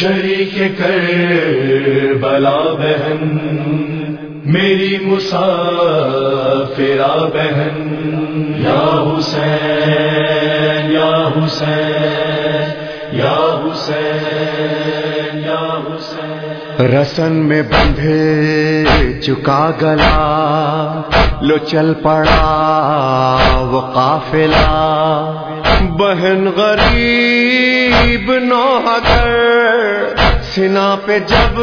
شریک کر بلا بہن میری مسافرہ بہن۔ یا حسین یا حسین یا حسین یا حسین۔ رسن میں بندھے چکا گلا لو چل پڑا وہ قافلہ۔ بہن غریب نوحگر سنا پہ جب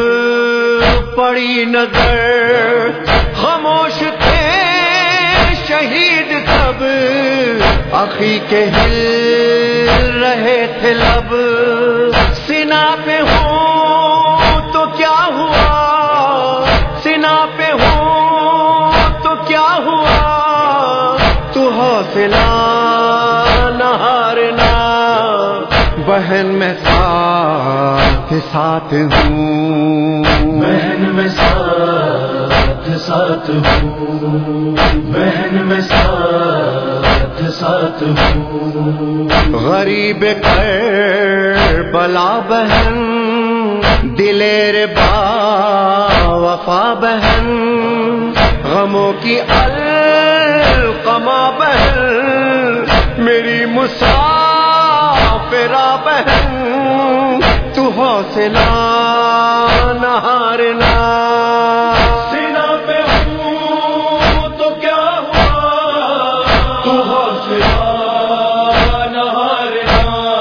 پڑی نظر خاموش تھے شہید سب اخی کے ہل رہے تھے لب سنا پہ ہوں ساتھ ہوں۔ بہن میں ساتھ ساتھ ہوں۔ بہن میں ساتھ ساتھ ہوں۔ غریب کر بلا بہن دلیر با وفا بہن۔ غموں کی القما بہن میری مسافرہ بہن۔ حوصلہ نہ ہارنا سینا پہ ہوں تو کیا ہوا؟ تو حوصلہ نہ ہارنا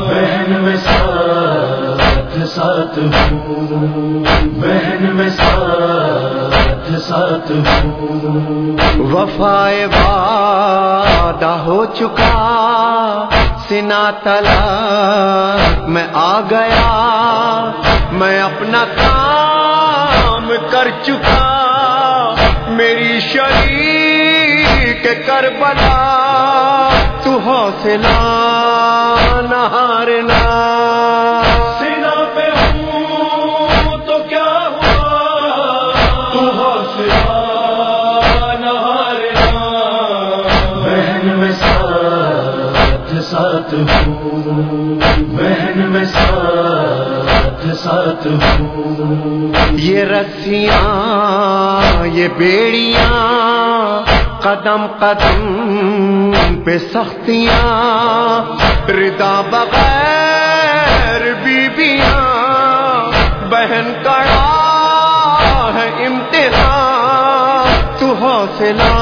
بہن میں ساتھ ساتھ ہوں۔ بہن میں ساتھ ساتھ ہوں۔ وفائے وعدہ ہو چکا۔ سنا تلا، میں آ گیا، میں اپنا کام کر چکا، میری شریک کربلا، تو حوصلہ نہ ہارنا۔ ساتھ ہوں۔ بہن میں ساتھ ساتھ ہوں۔ یہ رسیاں، یہ بیڑیاں قدم قدم پہ سختیاں، ردا بغیر بیبیاں، بہن کڑا ہے امتحان۔ تو حوصلہ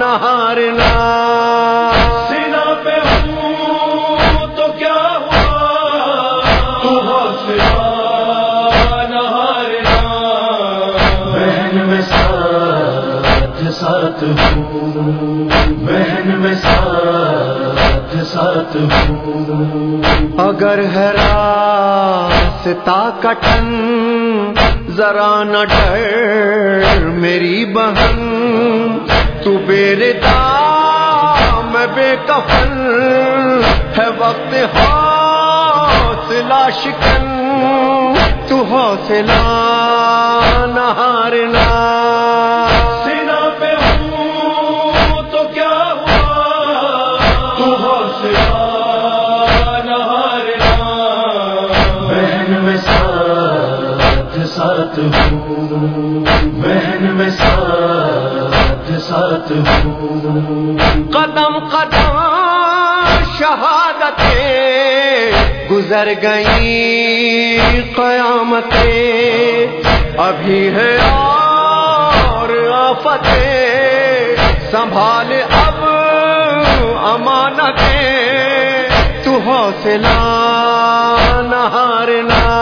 نہ ہارنا۔ ساتھ ہوں۔ بہن میں ساتھ ساتھ ہوں۔ اگر ہے راستہ کٹن، ذرا نہ ڈر میری بہن۔ تو میرے دام میں بے کفن ہے وقت حوصلہ شکن۔ تو حوصلہ نہ ہارنا بہن میں ساتھ ساتھ ہوں۔ قدم قدم شہادتیں گزر گئی قیامتیں۔ ابھی ہے اور آفتیں۔ سنبھال اب امانتیں۔ تو حوصلہ نہ ہارنا۔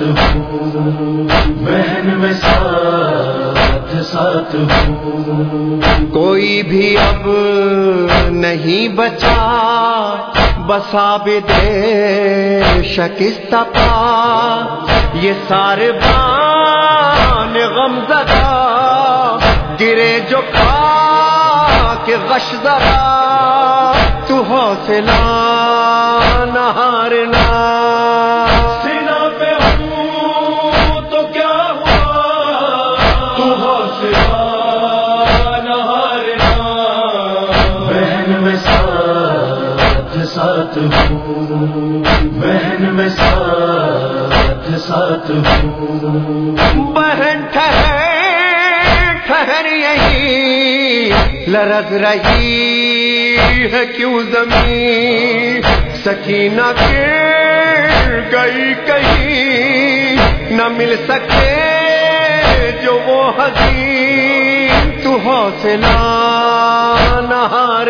ساتھ ہوں۔ بہن میں ساتھ ساتھ ہوں۔ کوئی بھی اب نہیں بچا بسا بھی دے شکست پا یہ سارے بان غم زدہ، گرے جو کھا کے غش زدہ۔ تو حوصلہ نہ ہارنا۔ میں ساتھ ساتھ ہوں، بہن میں ساتھ ساتھ ہوں۔ بہن ٹھہر ٹھہر یہی لرد رہی ہے کیوں زمین؟ سکینہ کے گئی کہیں، نہ مل سکے جو وہ حسین تو حوصلہ نہار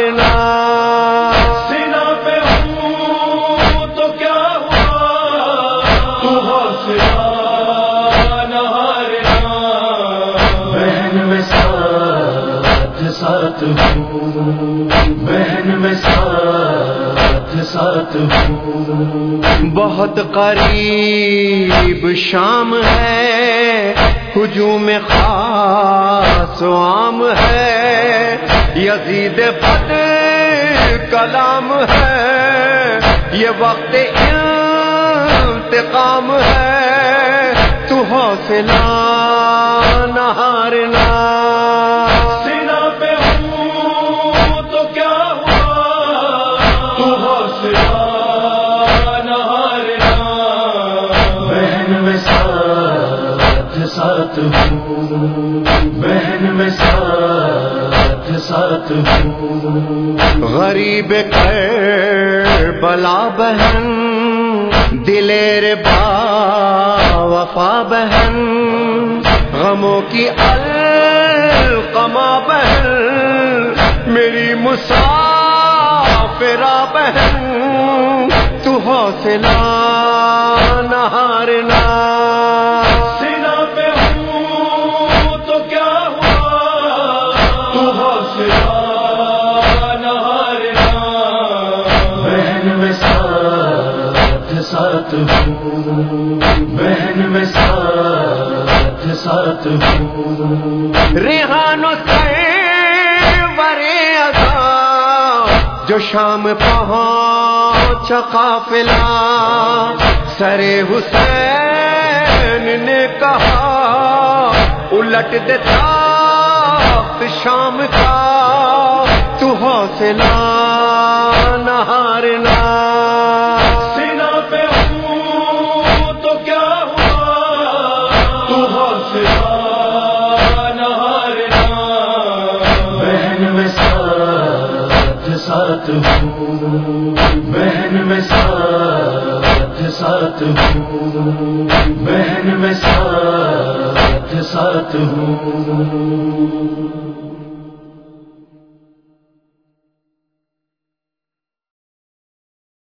بہن میں ساتھ ساتھ ہوں۔ بہت قریب شام ہے، ہجوم خاص و عام ہے۔ یزید بد کلام ہے، یہ وقت انتقام ہے۔ تو حوصلہ نہ ہارنا۔ ساتھ ہوں، بہن میں ساتھ ساتھ ہوں۔ غریب بلا بہن دلیر با وفا بہن۔ غموں کی القما بہن، میری مسافرہ بہن۔ تو حوصلہ نہ ہارنا۔ میں ساتھ ساتھ ہوں۔ بہن میں ساتھ ساتھ ہوں۔ ریحان سے ورے ادا، جو شام پہنچ قافلہ۔ سرے حسین نے کہا، الٹ دیتا شام کا۔ حوصلہ نہ ہارنا سینا پہ ہوں تو کیا ہوا؟ تو حوصلہ نہ ہارنا بہن میں ساتھ ساتھ ہوں۔ بہن میں ساتھ ساتھ ہوں۔ بہن میں ساتھ ساتھ ہوں۔